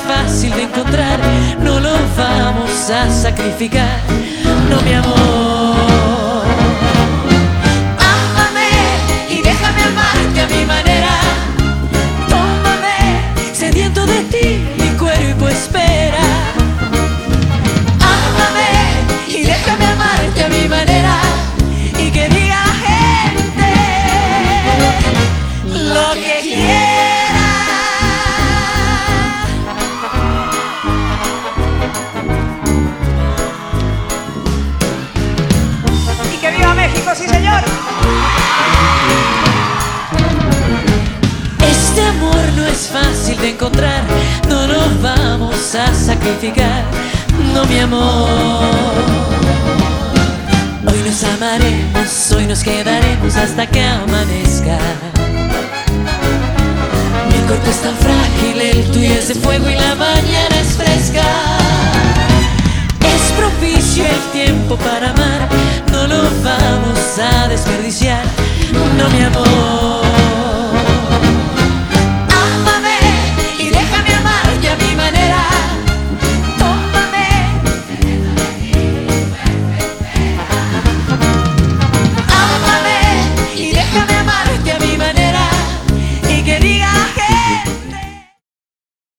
fácil de encontrar, no lo vamos a sacrificar. No, mi amor. Este amor no es fácil de encontrar, no lo vamos a sacrificar, no mi amor. Hoy nos amaremos, hoy nos quedaremos hasta que amanezca. Mi cuerpo es tan frágil, el tuyo es de fuego y la mañana es fresca. Es propicio el tiempo para amar, no lo vamos a desperdiciar, no mi amor.